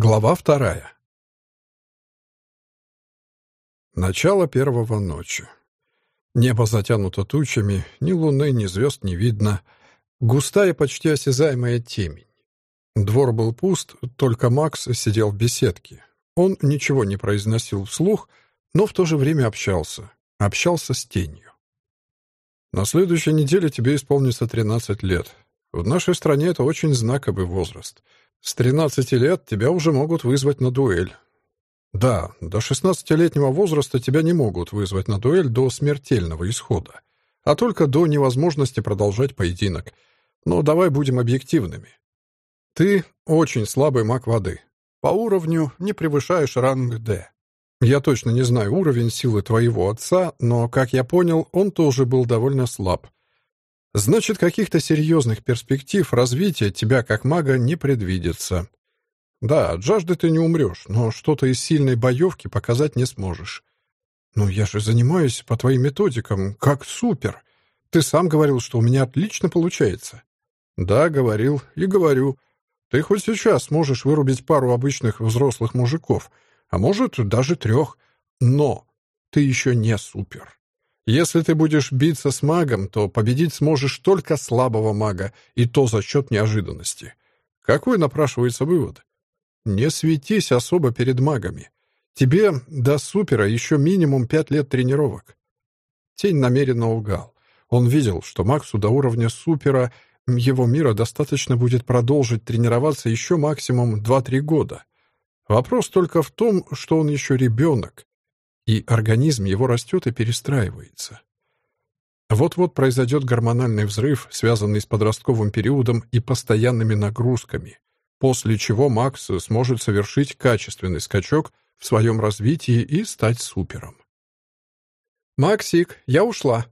Глава вторая. Начало первого ночи. Небо затянуто тучами, ни луны, ни звезд не видно. Густая, почти осязаемая темень. Двор был пуст, только Макс сидел в беседке. Он ничего не произносил вслух, но в то же время общался. Общался с тенью. «На следующей неделе тебе исполнится 13 лет. В нашей стране это очень знаковый возраст — с 13 лет тебя уже могут вызвать на дуэль. Да, до 16-летнего возраста тебя не могут вызвать на дуэль до смертельного исхода, а только до невозможности продолжать поединок. Но давай будем объективными. Ты очень слабый маг воды. По уровню не превышаешь ранг D. Я точно не знаю уровень силы твоего отца, но, как я понял, он тоже был довольно слаб. Значит, каких-то серьезных перспектив развития тебя как мага не предвидится. Да, от жажды ты не умрешь, но что-то из сильной боевки показать не сможешь. Ну, я же занимаюсь по твоим методикам, как супер. Ты сам говорил, что у меня отлично получается. Да, говорил и говорю. Ты хоть сейчас сможешь вырубить пару обычных взрослых мужиков, а может, даже трех. Но ты еще не супер. Если ты будешь биться с магом, то победить сможешь только слабого мага, и то за счет неожиданности. Какой напрашивается вывод? Не светись особо перед магами. Тебе до супера еще минимум пять лет тренировок. Тень намеренно лгал. Он видел, что Максу до уровня супера его мира достаточно будет продолжить тренироваться еще максимум 2-3 года. Вопрос только в том, что он еще ребенок, и организм его растет и перестраивается. Вот-вот произойдет гормональный взрыв, связанный с подростковым периодом и постоянными нагрузками, после чего Макс сможет совершить качественный скачок в своем развитии и стать супером. «Максик, я ушла!»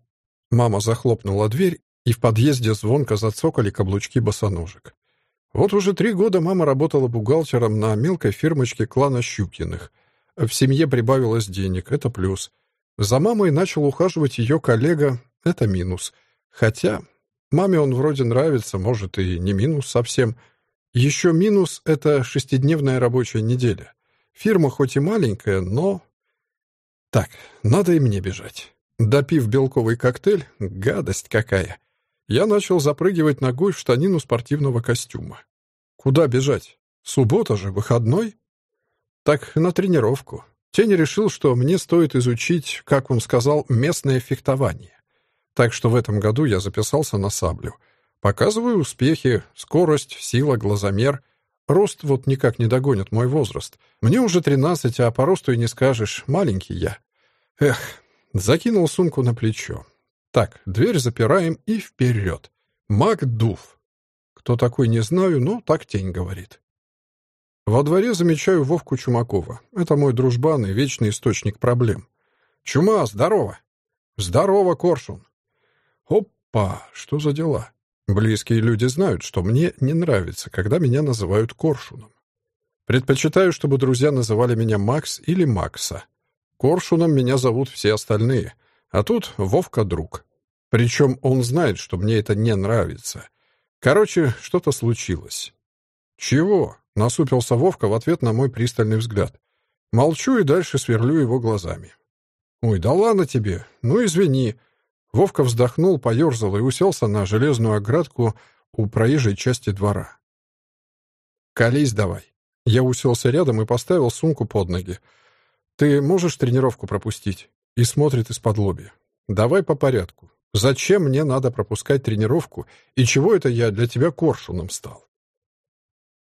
Мама захлопнула дверь, и в подъезде звонко зацокали каблучки босоножек. Вот уже три года мама работала бухгалтером на мелкой фирмочке клана Щукиных — в семье прибавилось денег, это плюс. За мамой начал ухаживать ее коллега, это минус. Хотя маме он вроде нравится, может, и не минус совсем. Еще минус — это шестидневная рабочая неделя. Фирма хоть и маленькая, но... Так, надо и мне бежать. Допив белковый коктейль, гадость какая. Я начал запрыгивать ногой в штанину спортивного костюма. Куда бежать? Суббота же, выходной? Так на тренировку. Тень решил, что мне стоит изучить, как он сказал, местное фехтование. Так что в этом году я записался на саблю. Показываю успехи, скорость, сила, глазомер. Рост вот никак не догонит мой возраст. Мне уже 13, а по росту и не скажешь, маленький я. Эх, закинул сумку на плечо. Так, дверь запираем и вперед. Макдув. Кто такой, не знаю, но так тень говорит. Во дворе замечаю Вовку Чумакова. Это мой дружбан и вечный источник проблем. «Чума, здорово!» «Здорово, Коршун!» «Опа! Что за дела?» Близкие люди знают, что мне не нравится, когда меня называют Коршуном. Предпочитаю, чтобы друзья называли меня Макс или Макса. Коршуном меня зовут все остальные, а тут Вовка друг. Причем он знает, что мне это не нравится. Короче, что-то случилось. «Чего?» Насупился Вовка в ответ на мой пристальный взгляд. Молчу и дальше сверлю его глазами. «Ой, да ладно тебе. Ну, извини». Вовка вздохнул, поерзал и уселся на железную оградку у проезжей части двора. «Колись давай». Я уселся рядом и поставил сумку под ноги. «Ты можешь тренировку пропустить?» И смотрит из-под лоби. «Давай по порядку. Зачем мне надо пропускать тренировку, и чего это я для тебя коршуном стал?»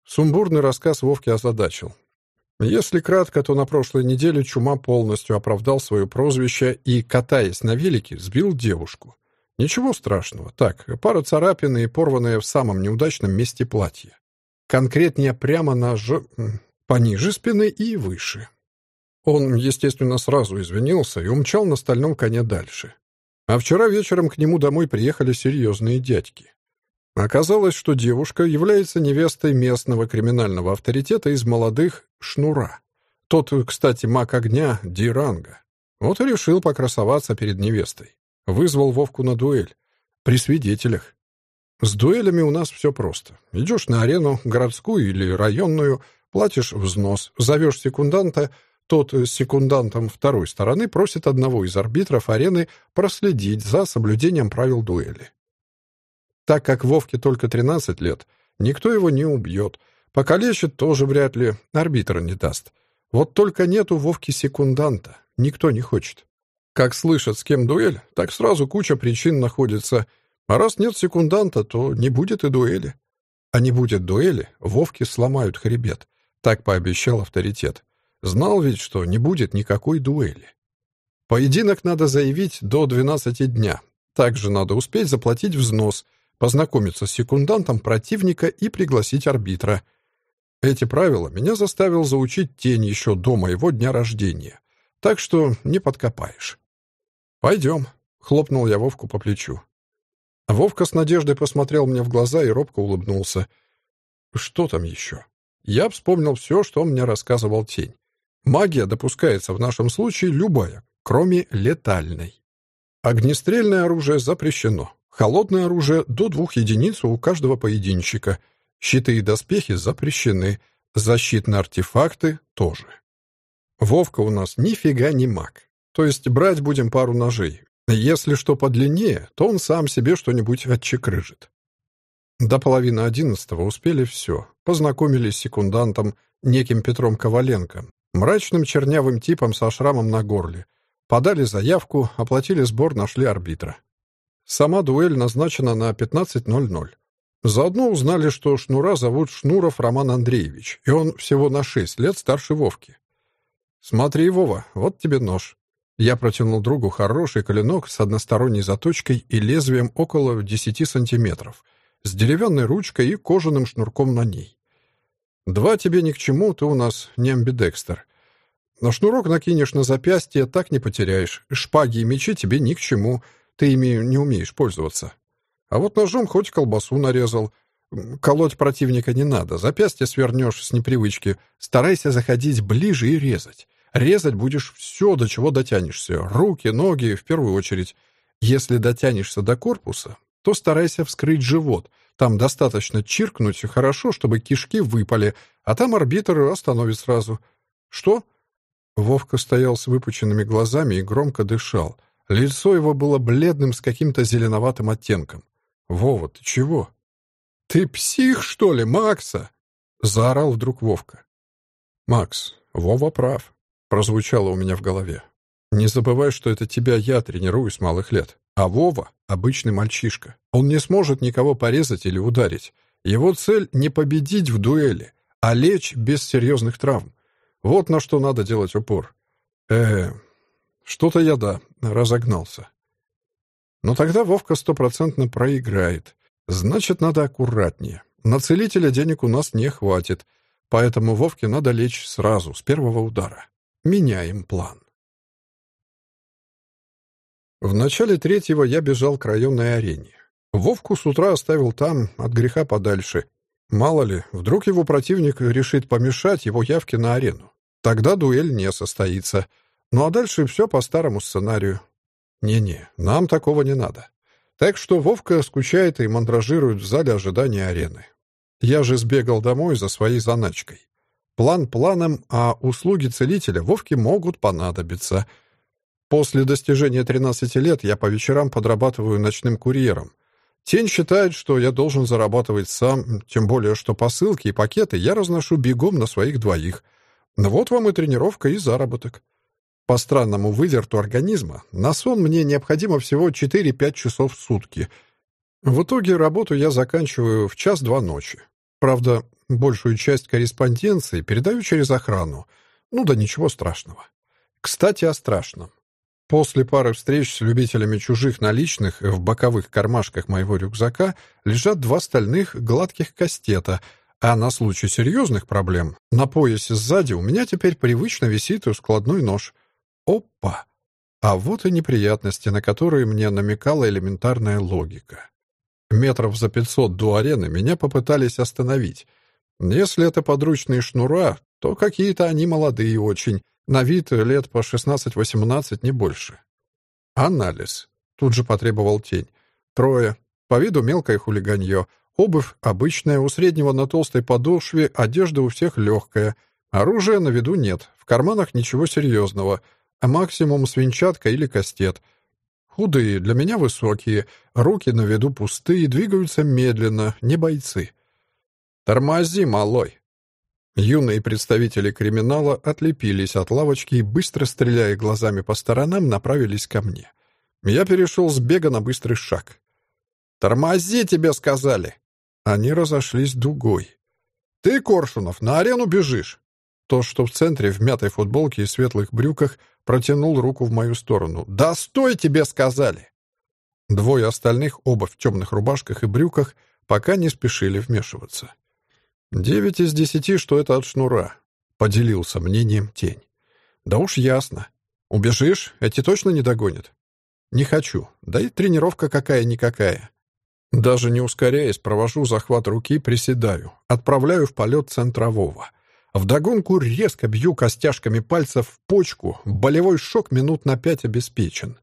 Сумбурный рассказ Вовки озадачил. Если кратко, то на прошлой неделе Чума полностью оправдал свое прозвище и, катаясь на велике, сбил девушку. Ничего страшного. Так, пара царапин и порванное в самом неудачном месте платье. Конкретнее прямо на ж... пониже спины и выше. Он, естественно, сразу извинился и умчал на стальном коне дальше. А вчера вечером к нему домой приехали серьезные дядьки. Оказалось, что девушка является невестой местного криминального авторитета из молодых Шнура. Тот, кстати, маг огня Диранга. Вот и решил покрасоваться перед невестой. Вызвал Вовку на дуэль. При свидетелях. С дуэлями у нас все просто. Идешь на арену, городскую или районную, платишь взнос, зовешь секунданта, тот с секундантом второй стороны просит одного из арбитров арены проследить за соблюдением правил дуэли. Так как Вовке только 13 лет, никто его не убьет. Покалечит тоже вряд ли, арбитр не даст. Вот только нет у Вовки секунданта, никто не хочет. Как слышат, с кем дуэль, так сразу куча причин находится. А раз нет секунданта, то не будет и дуэли. А не будет дуэли, Вовке сломают хребет. Так пообещал авторитет. Знал ведь, что не будет никакой дуэли. Поединок надо заявить до 12 дня. Также надо успеть заплатить взнос, познакомиться с секундантом противника и пригласить арбитра. Эти правила меня заставил заучить тень еще до моего дня рождения. Так что не подкопаешь. «Пойдем», — хлопнул я Вовку по плечу. Вовка с надеждой посмотрел мне в глаза и робко улыбнулся. «Что там еще?» Я вспомнил все, что мне рассказывал тень. Магия допускается в нашем случае любая, кроме летальной. Огнестрельное оружие запрещено. Холодное оружие до двух единиц у каждого поединщика. Щиты и доспехи запрещены. Защитные артефакты тоже. Вовка у нас нифига не маг. То есть брать будем пару ножей. Если что подлиннее, то он сам себе что-нибудь отчекрыжит. До половины одиннадцатого успели все. Познакомились с секундантом, неким Петром Коваленко, Мрачным чернявым типом со шрамом на горле. Подали заявку, оплатили сбор, нашли арбитра. Сама дуэль назначена на 15.00. Заодно узнали, что Шнура зовут Шнуров Роман Андреевич, и он всего на 6 лет старше Вовки. «Смотри, Вова, вот тебе нож». Я протянул другу хороший клинок с односторонней заточкой и лезвием около 10 сантиметров, с деревянной ручкой и кожаным шнурком на ней. Два тебе ни к чему, ты у нас не амбидекстер. Но шнурок накинешь на запястье, так не потеряешь. Шпаги и мечи тебе ни к чему, ты ими не умеешь пользоваться. А вот ножом хоть колбасу нарезал. Колоть противника не надо, запястье свернешь с непривычки. Старайся заходить ближе и резать. Резать будешь все, до чего дотянешься. Руки, ноги в первую очередь. Если дотянешься до корпуса, то старайся вскрыть живот — там достаточно чиркнуть хорошо, чтобы кишки выпали, а там арбитр остановит сразу. Что? Вовка стоял с выпученными глазами и громко дышал. Лицо его было бледным с каким-то зеленоватым оттенком. «Вова, ты чего?» «Ты псих, что ли, Макса?» — заорал вдруг Вовка. «Макс, Вова прав», — прозвучало у меня в голове. «Не забывай, что это тебя я тренирую с малых лет. А Вова — обычный мальчишка. Он не сможет никого порезать или ударить. Его цель — не победить в дуэли, а лечь без серьезных травм. Вот на что надо делать упор. э что-то я, да, разогнался. Но тогда Вовка стопроцентно проиграет. Значит, надо аккуратнее. На целителя денег у нас не хватит, поэтому Вовке надо лечь сразу, с первого удара. Меняем план. В начале третьего я бежал к районной арене. Вовку с утра оставил там, от греха подальше. Мало ли, вдруг его противник решит помешать его явке на арену. Тогда дуэль не состоится. Ну а дальше все по старому сценарию. Не-не, нам такого не надо. Так что Вовка скучает и мандражирует в зале ожидания арены. Я же сбегал домой за своей заначкой. План планом, а услуги целителя Вовке могут понадобиться — После достижения 13 лет я по вечерам подрабатываю ночным курьером. Тень считает, что я должен зарабатывать сам, тем более, что посылки и пакеты я разношу бегом на своих двоих. Но вот вам и тренировка, и заработок. По странному выверту организма на сон мне необходимо всего 4-5 часов в сутки. В итоге работу я заканчиваю в час-два ночи. Правда, большую часть корреспонденции передаю через охрану. Ну да ничего страшного. Кстати, о страшном. После пары встреч с любителями чужих наличных в боковых кармашках моего рюкзака лежат два стальных гладких кастета, а на случай серьезных проблем на поясе сзади у меня теперь привычно висит складной нож. Опа! А вот и неприятности, на которые мне намекала элементарная логика. Метров за пятьсот до арены меня попытались остановить. Если это подручные шнура, то какие-то они молодые очень, на вид лет по 16-18, не больше. Анализ. Тут же потребовал тень. Трое. По виду мелкое хулиганье. Обувь обычная, у среднего на толстой подошве, одежда у всех легкая. Оружия на виду нет, в карманах ничего серьезного, максимум свинчатка или кастет. Худые, для меня высокие, руки на виду пустые, двигаются медленно, не бойцы. «Тормози, малой!» Юные представители криминала отлепились от лавочки и, быстро стреляя глазами по сторонам, направились ко мне. Я перешел с бега на быстрый шаг. «Тормози, тебе сказали!» Они разошлись дугой. «Ты, Коршунов, на арену бежишь!» То, что в центре, в мятой футболке и светлых брюках, протянул руку в мою сторону. «Да стой, тебе сказали!» Двое остальных, оба в темных рубашках и брюках, пока не спешили вмешиваться. «Девять из десяти, что это от шнура», — поделился мнением тень. «Да уж ясно. Убежишь, эти точно не догонят?» «Не хочу. Да и тренировка какая-никакая. Даже не ускоряясь, провожу захват руки, приседаю, отправляю в полет центрового. Вдогонку резко бью костяшками пальцев в почку, болевой шок минут на пять обеспечен.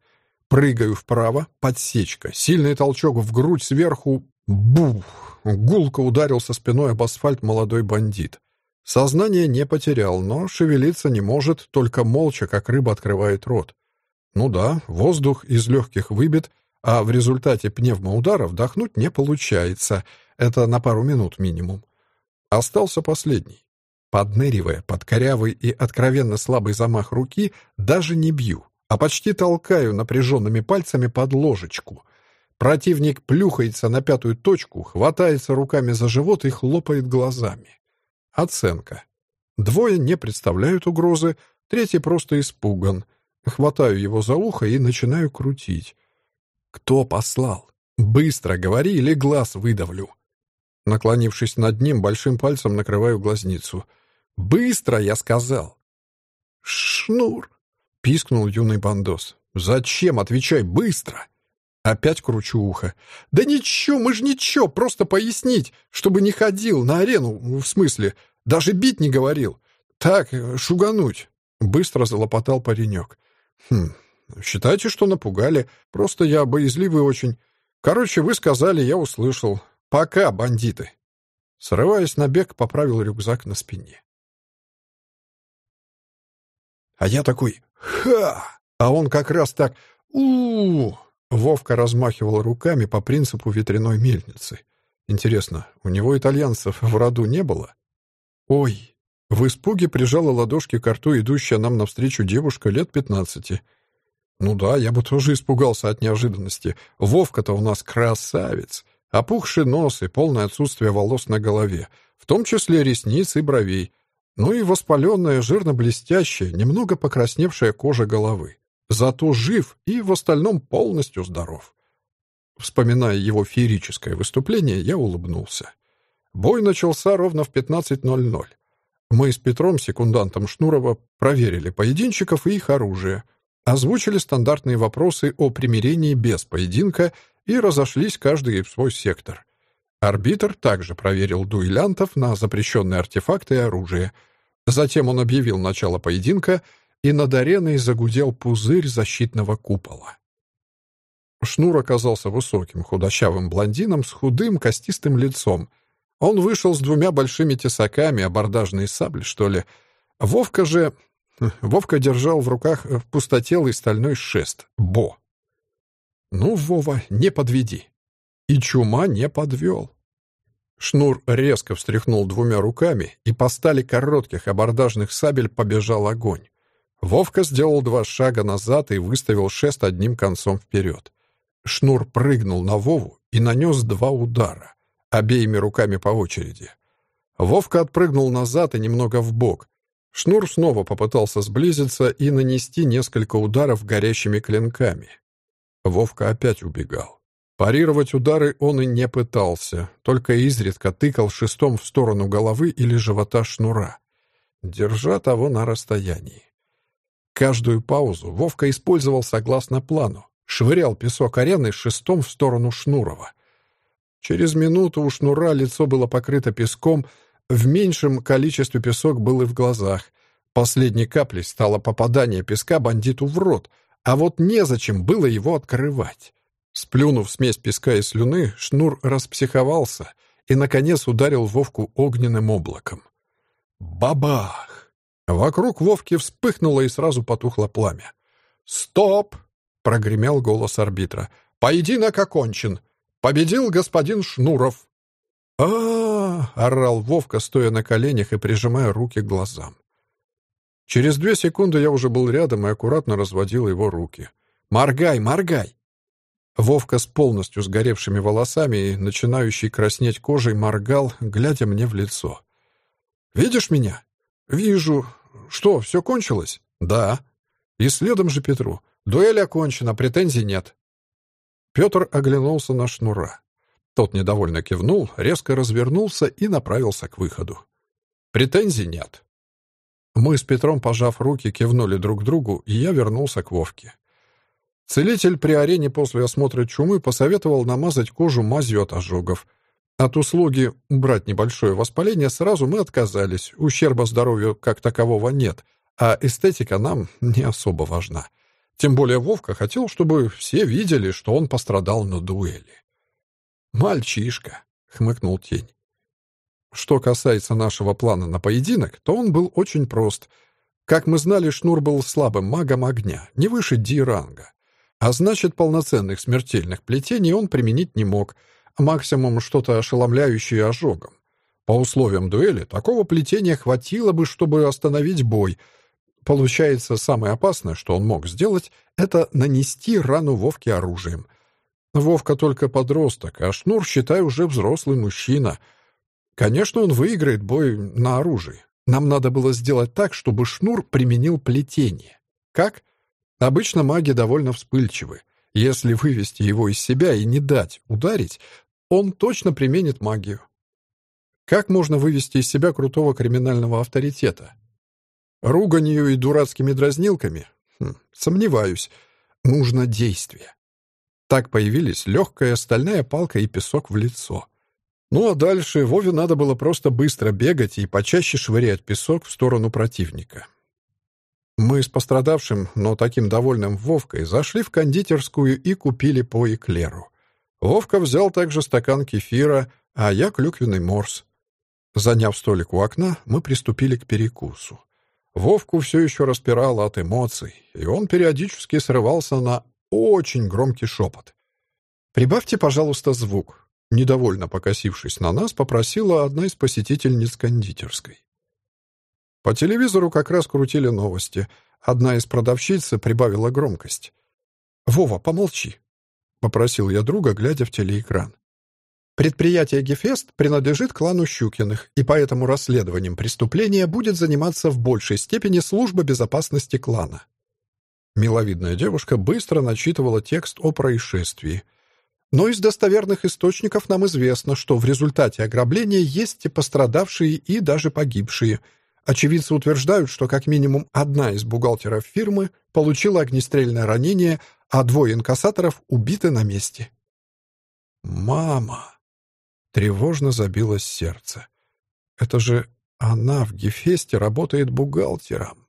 Прыгаю вправо, подсечка, сильный толчок в грудь сверху, бух! Гулко ударился спиной об асфальт молодой бандит. Сознание не потерял, но шевелиться не может, только молча, как рыба открывает рот. Ну да, воздух из легких выбит, а в результате пневмоудара вдохнуть не получается. Это на пару минут минимум. Остался последний. Подныривая под корявый и откровенно слабый замах руки, даже не бью, а почти толкаю напряженными пальцами под ложечку — Противник плюхается на пятую точку, хватается руками за живот и хлопает глазами. Оценка. Двое не представляют угрозы, третий просто испуган. Хватаю его за ухо и начинаю крутить. «Кто послал? Быстро говори или глаз выдавлю». Наклонившись над ним, большим пальцем накрываю глазницу. «Быстро!» — я сказал. «Шнур!» — пискнул юный бандос. «Зачем? Отвечай быстро!» Опять кручу ухо. «Да ничего, мы же ничего, просто пояснить, чтобы не ходил на арену, в смысле, даже бить не говорил. Так, шугануть». Быстро залопотал паренек. «Хм, считайте, что напугали. Просто я боязливый очень. Короче, вы сказали, я услышал. Пока, бандиты». Срываясь на бег, поправил рюкзак на спине. А я такой «Ха!» А он как раз так у, -у, -у Вовка размахивал руками по принципу ветряной мельницы. Интересно, у него итальянцев в роду не было? Ой! В испуге прижала ладошки к рту идущая нам навстречу девушка лет пятнадцати. Ну да, я бы тоже испугался от неожиданности. Вовка-то у нас красавец. Опухший нос и полное отсутствие волос на голове, в том числе ресниц и бровей. Ну и воспаленная, жирно-блестящая, немного покрасневшая кожа головы. Зато жив и в остальном полностью здоров. Вспоминая его феерическое выступление, я улыбнулся. Бой начался ровно в 15.00. Мы с Петром, секундантом Шнурова, проверили поединчиков и их оружие, озвучили стандартные вопросы о примирении без поединка и разошлись каждый в свой сектор. Арбитр также проверил дуэлянтов на запрещенные артефакты и оружие. Затем он объявил начало поединка — и над ареной загудел пузырь защитного купола. Шнур оказался высоким, худощавым блондином с худым, костистым лицом. Он вышел с двумя большими тесаками, абордажные сабли, что ли. Вовка же... Вовка держал в руках пустотелый стальной шест — бо. «Ну, Вова, не подведи». И чума не подвел. Шнур резко встряхнул двумя руками, и по стали коротких абордажных сабель побежал огонь. Вовка сделал два шага назад и выставил шест одним концом вперед. Шнур прыгнул на Вову и нанес два удара, обеими руками по очереди. Вовка отпрыгнул назад и немного вбок. Шнур снова попытался сблизиться и нанести несколько ударов горящими клинками. Вовка опять убегал. Парировать удары он и не пытался, только изредка тыкал шестом в сторону головы или живота шнура, держа того на расстоянии. Каждую паузу Вовка использовал согласно плану, швырял песок арены шестом в сторону Шнурова. Через минуту у Шнура лицо было покрыто песком, в меньшем количестве песок был и в глазах. Последней каплей стало попадание песка бандиту в рот, а вот незачем было его открывать. Сплюнув смесь песка и слюны, шнур распсиховался и, наконец, ударил Вовку огненным облаком. Бабах! Вокруг Вовки вспыхнуло и сразу потухло пламя. «Стоп!» — прогремел голос арбитра. «Поединок окончен! Победил господин Шнуров!» а, -а, -а орал Вовка, стоя на коленях и прижимая руки к глазам. Через две секунды я уже был рядом и аккуратно разводил его руки. «Моргай, моргай!» Вовка с полностью сгоревшими волосами и начинающей краснеть кожей моргал, глядя мне в лицо. «Видишь меня?» «Вижу. Что, все кончилось?» «Да». И следом же Петру. «Дуэль окончена, претензий нет». Петр оглянулся на шнура. Тот недовольно кивнул, резко развернулся и направился к выходу. «Претензий нет». Мы с Петром, пожав руки, кивнули друг другу, и я вернулся к Вовке. Целитель при арене после осмотра чумы посоветовал намазать кожу мазью от ожогов. От услуги убрать небольшое воспаление сразу мы отказались, ущерба здоровью как такового нет, а эстетика нам не особо важна. Тем более Вовка хотел, чтобы все видели, что он пострадал на дуэли. «Мальчишка», — хмыкнул тень. Что касается нашего плана на поединок, то он был очень прост. Как мы знали, Шнур был слабым магом огня, не выше Ди-ранга. А значит, полноценных смертельных плетений он применить не мог, максимум что-то ошеломляющее ожогом. По условиям дуэли такого плетения хватило бы, чтобы остановить бой. Получается, самое опасное, что он мог сделать, это нанести рану Вовке оружием — Вовка только подросток, а Шнур, считай, уже взрослый мужчина. Конечно, он выиграет бой на оружии. Нам надо было сделать так, чтобы Шнур применил плетение. Как? Обычно маги довольно вспыльчивы. Если вывести его из себя и не дать ударить, он точно применит магию. Как можно вывести из себя крутого криминального авторитета? Руганью и дурацкими дразнилками? Хм, сомневаюсь. Нужно действие. Так появились легкая стальная палка и песок в лицо. Ну а дальше Вове надо было просто быстро бегать и почаще швырять песок в сторону противника. Мы с пострадавшим, но таким довольным Вовкой зашли в кондитерскую и купили по эклеру. Вовка взял также стакан кефира, а я клюквенный морс. Заняв столик у окна, мы приступили к перекусу. Вовку все еще распирало от эмоций, и он периодически срывался на очень громкий шепот. «Прибавьте, пожалуйста, звук», — недовольно покосившись на нас, попросила одна из посетительниц кондитерской. По телевизору как раз крутили новости. Одна из продавщиц прибавила громкость. «Вова, помолчи», — попросил я друга, глядя в телеэкран. Предприятие «Гефест» принадлежит клану Щукиных, и поэтому расследованием преступления будет заниматься в большей степени служба безопасности клана. Миловидная девушка быстро начитывала текст о происшествии. Но из достоверных источников нам известно, что в результате ограбления есть и пострадавшие, и даже погибшие. Очевидцы утверждают, что как минимум одна из бухгалтеров фирмы получила огнестрельное ранение, а двое инкассаторов убиты на месте. «Мама!» Тревожно забилось сердце. «Это же она в Гефесте работает бухгалтером».